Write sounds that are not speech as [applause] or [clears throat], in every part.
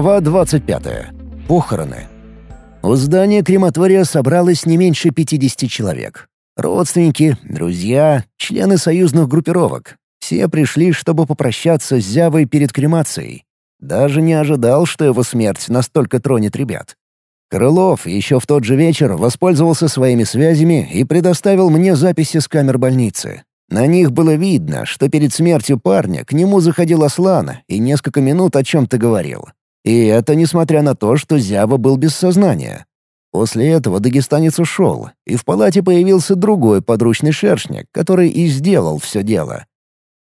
Глава 25. Похороны. У здания крематория собралось не меньше 50 человек. Родственники, друзья, члены союзных группировок. Все пришли, чтобы попрощаться с Зявой перед кремацией. Даже не ожидал, что его смерть настолько тронет ребят. Крылов еще в тот же вечер воспользовался своими связями и предоставил мне записи с камер больницы. На них было видно, что перед смертью парня к нему заходил Аслан и несколько минут о чем-то говорил. И это несмотря на то, что Зява был без сознания. После этого дагестанец ушел, и в палате появился другой подручный шершник, который и сделал все дело.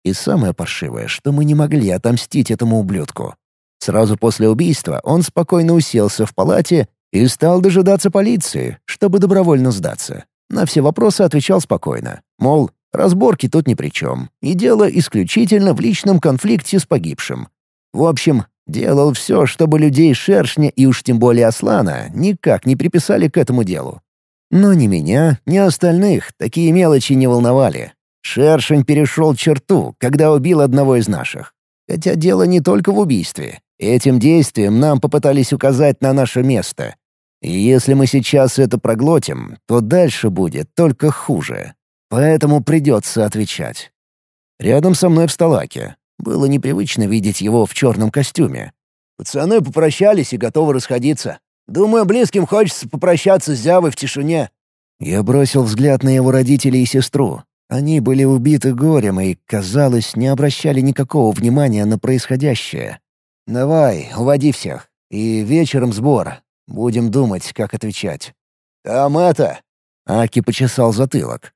И самое паршивое, что мы не могли отомстить этому ублюдку. Сразу после убийства он спокойно уселся в палате и стал дожидаться полиции, чтобы добровольно сдаться. На все вопросы отвечал спокойно. Мол, разборки тут ни при чем, и дело исключительно в личном конфликте с погибшим. В общем, Делал все, чтобы людей Шершня и уж тем более Аслана никак не приписали к этому делу. Но ни меня, ни остальных такие мелочи не волновали. Шершень перешел черту, когда убил одного из наших. Хотя дело не только в убийстве. Этим действием нам попытались указать на наше место. И если мы сейчас это проглотим, то дальше будет только хуже. Поэтому придется отвечать. Рядом со мной в столаке было непривычно видеть его в черном костюме. «Пацаны попрощались и готовы расходиться. Думаю, близким хочется попрощаться с Зявой в тишине». Я бросил взгляд на его родителей и сестру. Они были убиты горем и, казалось, не обращали никакого внимания на происходящее. «Давай, уводи всех. И вечером сбор. Будем думать, как отвечать». «Там это...» — Аки почесал затылок.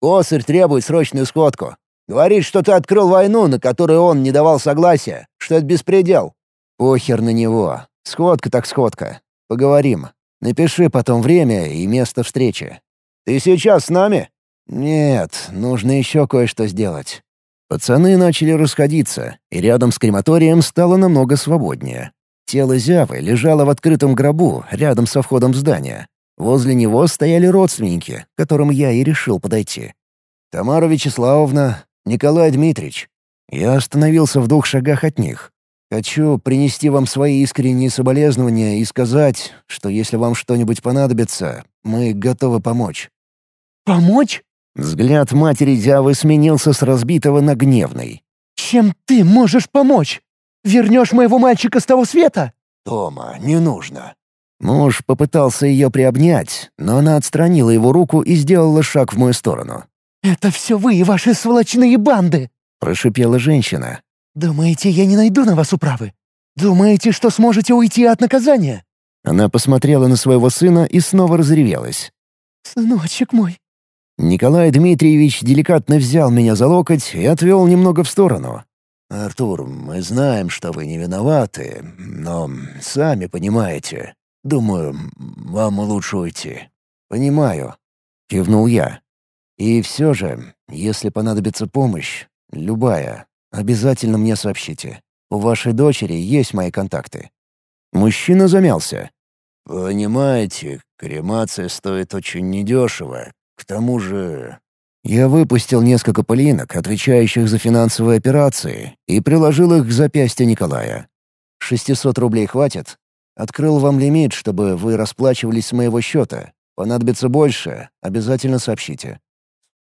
«Косарь требует срочную сходку. Говорит, что ты открыл войну, на которую он не давал согласия, что это беспредел». «Похер на него. Сходка так сходка. Поговорим. Напиши потом время и место встречи». «Ты сейчас с нами?» «Нет, нужно еще кое-что сделать». Пацаны начали расходиться, и рядом с крематорием стало намного свободнее. Тело Зявы лежало в открытом гробу, рядом со входом в здание. Возле него стояли родственники, к которым я и решил подойти. «Тамара Вячеславовна, Николай Дмитриевич, я остановился в двух шагах от них. Хочу принести вам свои искренние соболезнования и сказать, что если вам что-нибудь понадобится, мы готовы помочь». «Помочь?» Взгляд матери Зявы сменился с разбитого на гневный. «Чем ты можешь помочь? Вернешь моего мальчика с того света?» «Тома, не нужно». Муж попытался ее приобнять, но она отстранила его руку и сделала шаг в мою сторону. «Это все вы и ваши сволочные банды!» — прошипела женщина. «Думаете, я не найду на вас управы? Думаете, что сможете уйти от наказания?» Она посмотрела на своего сына и снова разревелась. «Сыночек мой!» Николай Дмитриевич деликатно взял меня за локоть и отвел немного в сторону. «Артур, мы знаем, что вы не виноваты, но сами понимаете. Думаю, вам лучше уйти». «Понимаю», — кивнул я. И все же, если понадобится помощь, любая, обязательно мне сообщите. У вашей дочери есть мои контакты». Мужчина замялся. «Понимаете, кремация стоит очень недешево. К тому же...» Я выпустил несколько пылинок, отвечающих за финансовые операции, и приложил их к запястью Николая. «600 рублей хватит? Открыл вам лимит, чтобы вы расплачивались с моего счета. Понадобится больше, обязательно сообщите».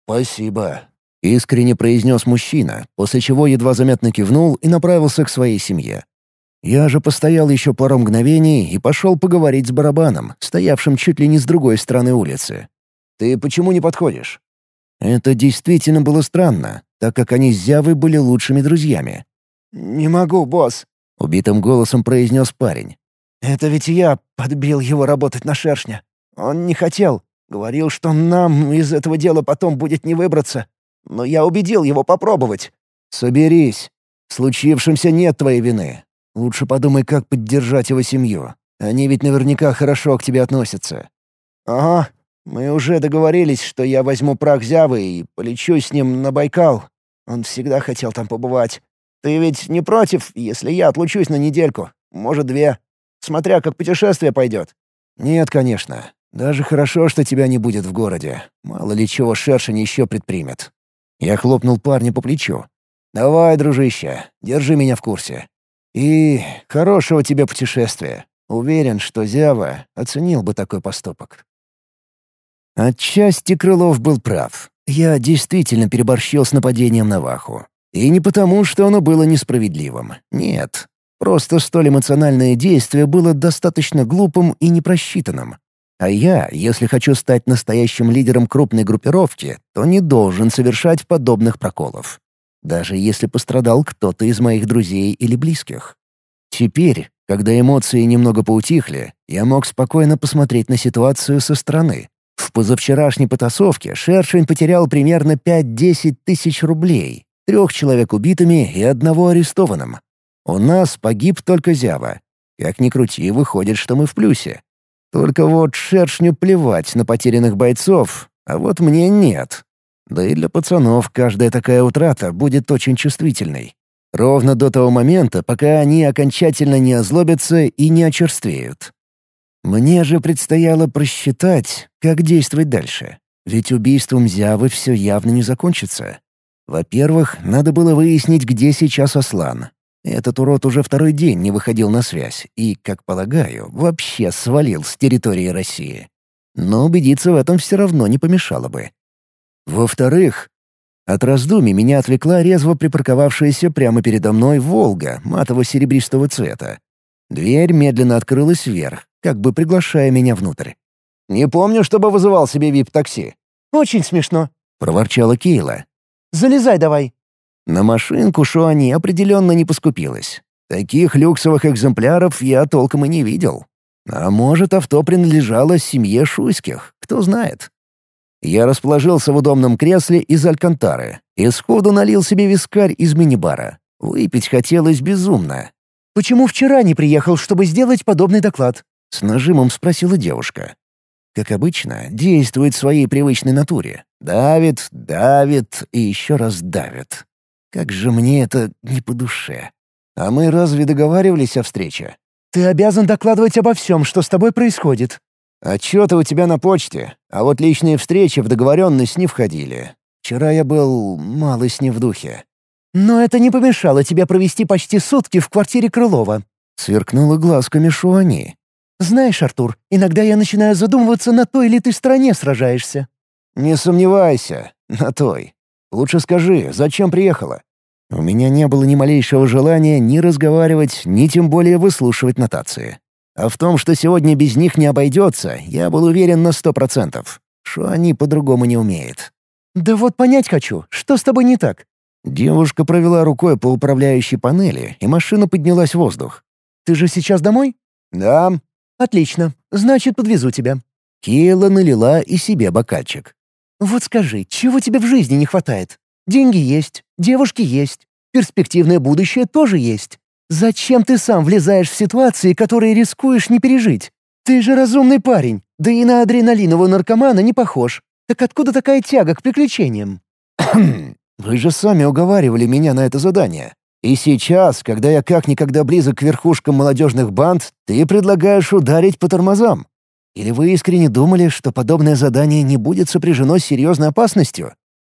«Спасибо», — искренне произнес мужчина, после чего едва заметно кивнул и направился к своей семье. Я же постоял еще пару мгновений и пошел поговорить с барабаном, стоявшим чуть ли не с другой стороны улицы. «Ты почему не подходишь?» Это действительно было странно, так как они с Зявой были лучшими друзьями. «Не могу, босс», — убитым голосом произнес парень. «Это ведь я подбил его работать на шершня. Он не хотел. Говорил, что нам из этого дела потом будет не выбраться. Но я убедил его попробовать. «Соберись. В случившемся нет твоей вины. Лучше подумай, как поддержать его семью. Они ведь наверняка хорошо к тебе относятся». «Ага. Мы уже договорились, что я возьму прах Зявы и полечу с ним на Байкал. Он всегда хотел там побывать. Ты ведь не против, если я отлучусь на недельку? Может, две? Смотря как путешествие пойдет». «Нет, конечно. Даже хорошо, что тебя не будет в городе. Мало ли чего шершень еще предпримет. Я хлопнул парня по плечу. «Давай, дружище, держи меня в курсе». И хорошего тебе путешествия. Уверен, что Зява оценил бы такой поступок. Отчасти Крылов был прав. Я действительно переборщил с нападением на Ваху. И не потому, что оно было несправедливым. Нет. Просто столь эмоциональное действие было достаточно глупым и непросчитанным. А я, если хочу стать настоящим лидером крупной группировки, то не должен совершать подобных проколов. Даже если пострадал кто-то из моих друзей или близких. Теперь, когда эмоции немного поутихли, я мог спокойно посмотреть на ситуацию со стороны. В позавчерашней потасовке Шершень потерял примерно 5-10 тысяч рублей, трех человек убитыми и одного арестованным. У нас погиб только Зява. Как ни крути, выходит, что мы в плюсе. Только вот шершню плевать на потерянных бойцов, а вот мне нет. Да и для пацанов каждая такая утрата будет очень чувствительной. Ровно до того момента, пока они окончательно не озлобятся и не очерствеют. Мне же предстояло просчитать, как действовать дальше. Ведь убийством Зявы все явно не закончится. Во-первых, надо было выяснить, где сейчас Аслан. Этот урод уже второй день не выходил на связь и, как полагаю, вообще свалил с территории России. Но убедиться в этом все равно не помешало бы. Во-вторых, от раздумий меня отвлекла резво припарковавшаяся прямо передо мной «Волга» матово-серебристого цвета. Дверь медленно открылась вверх, как бы приглашая меня внутрь. «Не помню, чтобы вызывал себе вип-такси». «Очень смешно», — проворчала Кейла. «Залезай давай». На машинку Шуани определенно не поскупилась. Таких люксовых экземпляров я толком и не видел. А может, авто принадлежало семье Шуйских, кто знает. Я расположился в удобном кресле из алькантары и сходу налил себе вискарь из мини-бара. Выпить хотелось безумно. «Почему вчера не приехал, чтобы сделать подобный доклад?» — с нажимом спросила девушка. Как обычно, действует в своей привычной натуре. Давит, давит и еще раз давит. Как же мне это не по душе. А мы разве договаривались о встрече? Ты обязан докладывать обо всем, что с тобой происходит. Отчеты у тебя на почте, а вот личные встречи в договоренность не входили. Вчера я был малость не в духе. Но это не помешало тебе провести почти сутки в квартире Крылова. Сверкнула глазками Шуани. Знаешь, Артур, иногда я начинаю задумываться, на той ли ты стороне сражаешься. Не сомневайся, на той. Лучше скажи, зачем приехала? У меня не было ни малейшего желания ни разговаривать, ни тем более выслушивать нотации. А в том, что сегодня без них не обойдется, я был уверен на сто процентов. Что они по-другому не умеют. «Да вот понять хочу, что с тобой не так?» Девушка провела рукой по управляющей панели, и машина поднялась в воздух. «Ты же сейчас домой?» «Да». «Отлично. Значит, подвезу тебя». Кейла налила и себе бокальчик. Вот скажи, чего тебе в жизни не хватает? Деньги есть, девушки есть, перспективное будущее тоже есть. Зачем ты сам влезаешь в ситуации, которые рискуешь не пережить? Ты же разумный парень, да и на адреналинового наркомана не похож. Так откуда такая тяга к приключениям? [clears throat] Вы же сами уговаривали меня на это задание. И сейчас, когда я как никогда близок к верхушкам молодежных банд, ты предлагаешь ударить по тормозам. Или вы искренне думали, что подобное задание не будет сопряжено с серьезной опасностью?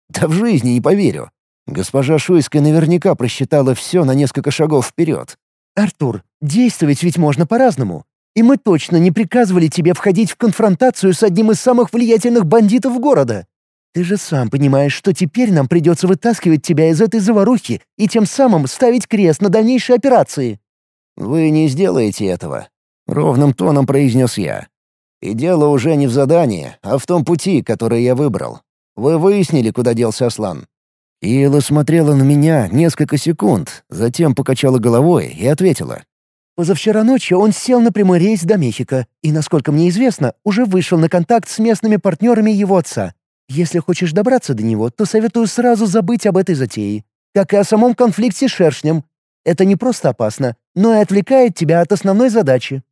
Да в жизни не поверю. Госпожа Шуйская наверняка просчитала все на несколько шагов вперед. «Артур, действовать ведь можно по-разному. И мы точно не приказывали тебе входить в конфронтацию с одним из самых влиятельных бандитов города. Ты же сам понимаешь, что теперь нам придется вытаскивать тебя из этой заварухи и тем самым ставить крест на дальнейшие операции». «Вы не сделаете этого», — ровным тоном произнес я. И дело уже не в задании, а в том пути, который я выбрал. Вы выяснили, куда делся Аслан?» Ила смотрела на меня несколько секунд, затем покачала головой и ответила. «Позавчера ночью он сел на прямой рейс до Мехико и, насколько мне известно, уже вышел на контакт с местными партнерами его отца. Если хочешь добраться до него, то советую сразу забыть об этой затее, как и о самом конфликте с шершнем. Это не просто опасно, но и отвлекает тебя от основной задачи».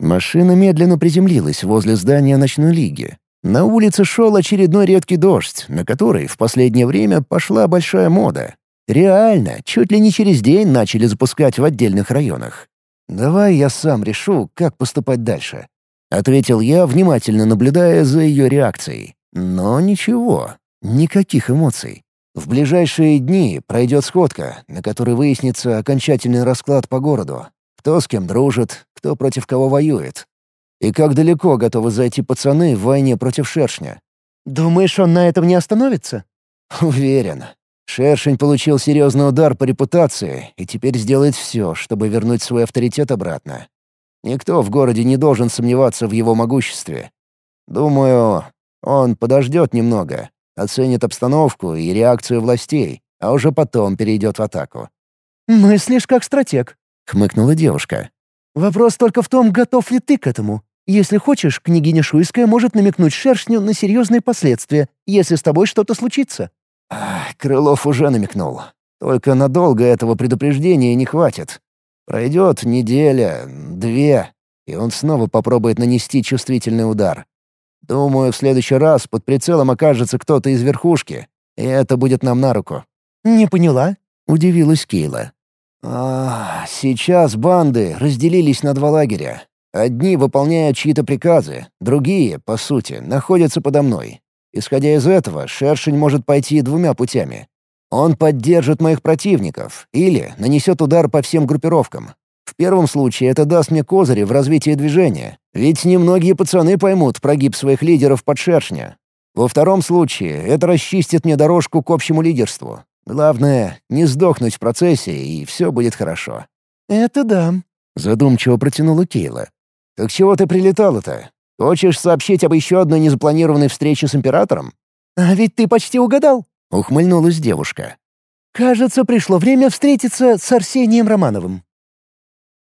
Машина медленно приземлилась возле здания ночной лиги. На улице шел очередной редкий дождь, на который в последнее время пошла большая мода. Реально, чуть ли не через день начали запускать в отдельных районах. «Давай я сам решу, как поступать дальше», — ответил я, внимательно наблюдая за ее реакцией. Но ничего, никаких эмоций. В ближайшие дни пройдет сходка, на которой выяснится окончательный расклад по городу. Кто с кем дружит, кто против кого воюет. И как далеко готовы зайти пацаны в войне против шершня. «Думаешь, он на этом не остановится?» «Уверен. Шершень получил серьезный удар по репутации и теперь сделает все, чтобы вернуть свой авторитет обратно. Никто в городе не должен сомневаться в его могуществе. Думаю, он подождет немного, оценит обстановку и реакцию властей, а уже потом перейдет в атаку. «Мыслишь как стратег», — хмыкнула девушка. «Вопрос только в том, готов ли ты к этому. Если хочешь, княгиня Шуйская может намекнуть шершню на серьезные последствия, если с тобой что-то случится». Ах, Крылов уже намекнул. Только надолго этого предупреждения не хватит. Пройдет неделя, две, и он снова попробует нанести чувствительный удар. Думаю, в следующий раз под прицелом окажется кто-то из верхушки, и это будет нам на руку». «Не поняла?» — удивилась Кейла. «А, сейчас банды разделились на два лагеря. Одни выполняют чьи-то приказы, другие, по сути, находятся подо мной. Исходя из этого, Шершень может пойти двумя путями. Он поддержит моих противников или нанесет удар по всем группировкам. В первом случае это даст мне козыри в развитии движения, ведь немногие пацаны поймут прогиб своих лидеров под шершня. Во втором случае это расчистит мне дорожку к общему лидерству. Главное — не сдохнуть в процессе, и все будет хорошо». «Это да», — задумчиво протянула Кейла. «Так чего ты прилетала-то? Хочешь сообщить об еще одной незапланированной встрече с императором?» «А ведь ты почти угадал», — ухмыльнулась девушка. «Кажется, пришло время встретиться с Арсением Романовым».